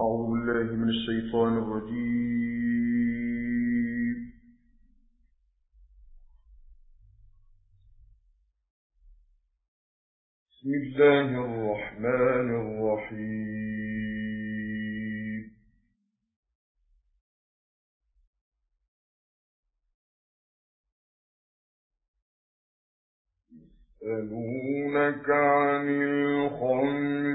أعوذ بالله من الشيطان الرجيم. بسم الله الرحمن الرحيم. يسألونك عن الخمر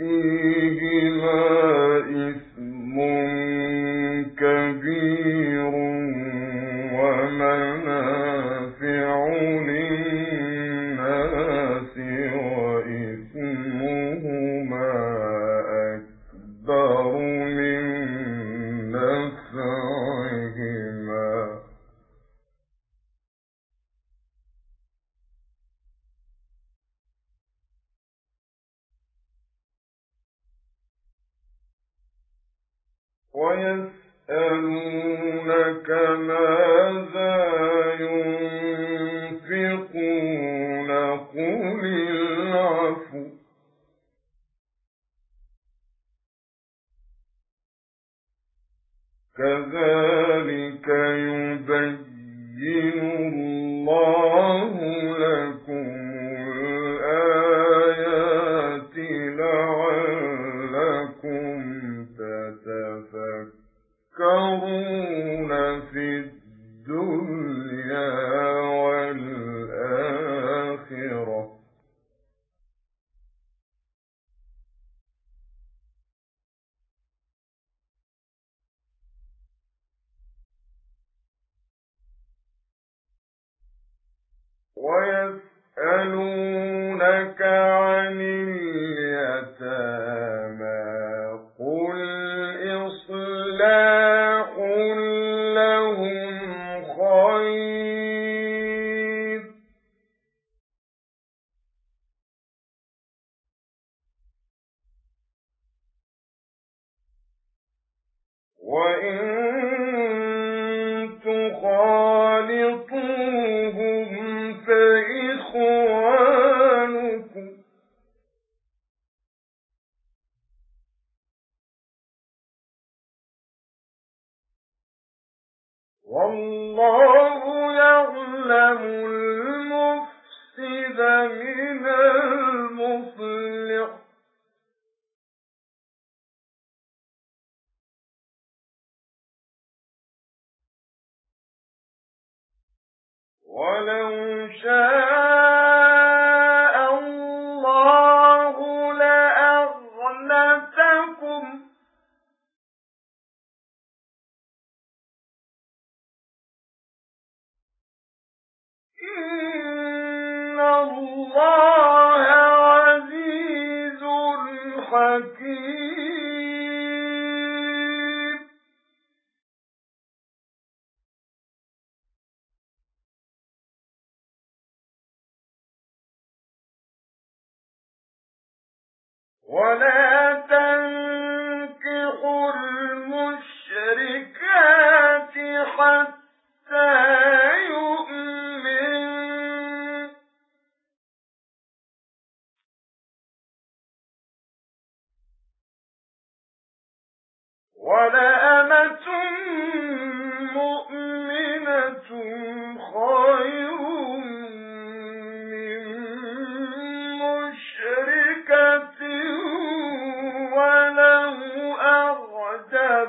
قل كذلك لَا والله يعلم المفسد من المصلح ولو شاء ولا تنكحوا المشركات حتى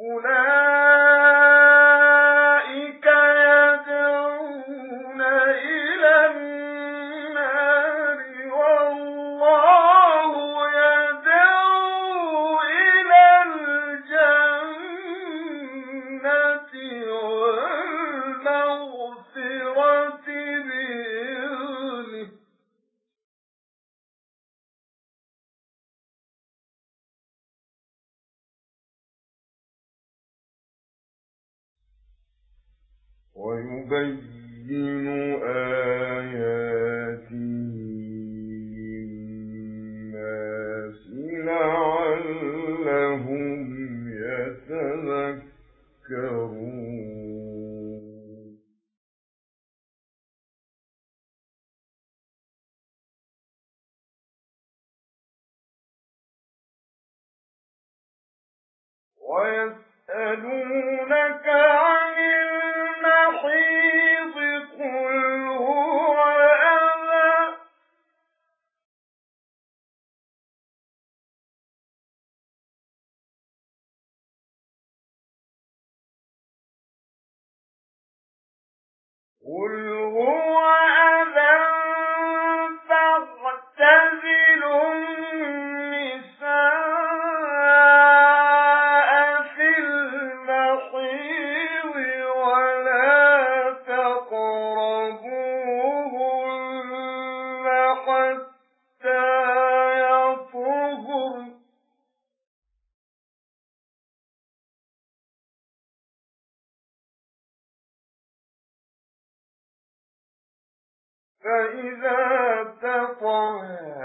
أولئك ويبين آياته للناس لعلهم يتذكرون. ويسألونك عن قل هو أذى فاعتزلوا النساء في المحيض ولا تقربوهن حتى فإذا تطهرن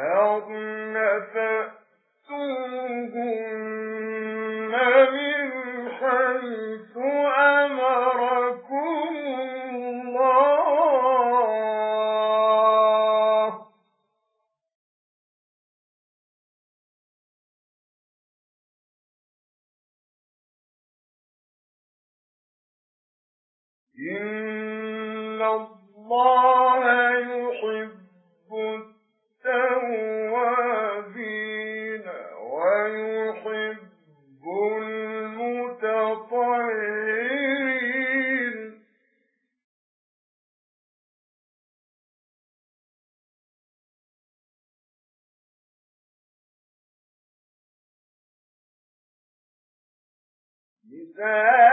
نساؤكم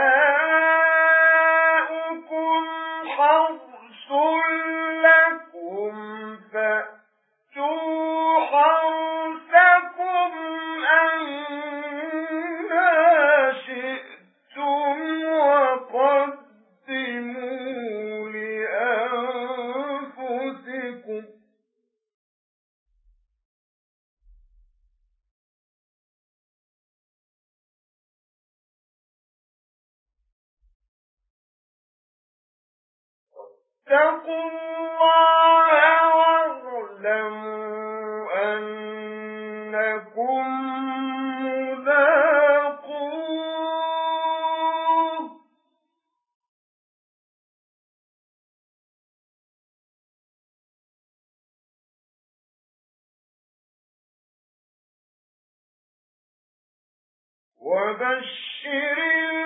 اتقوا الله واعلموا أنكم وبشر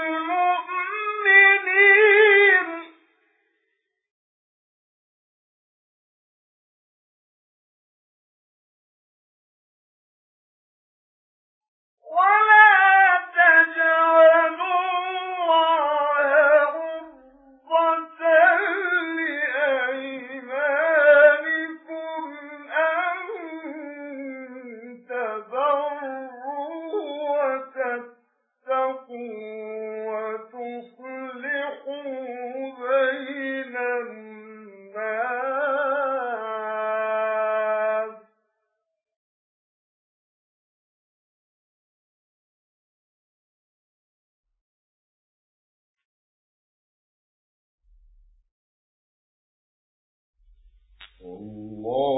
والله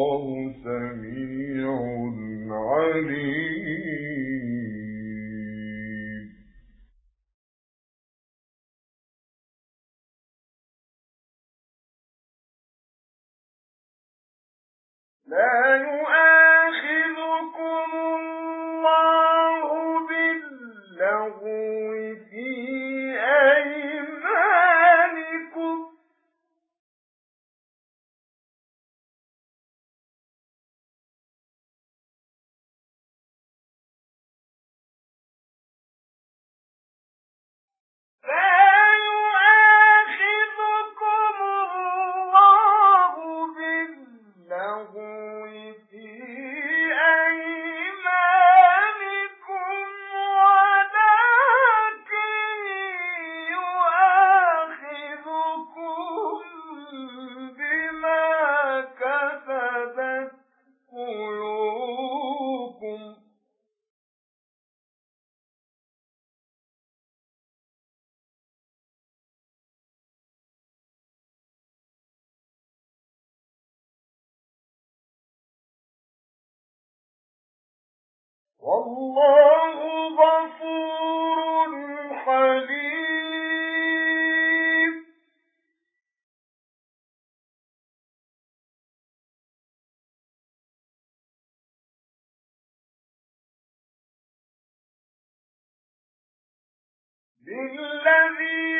والله غفور للذين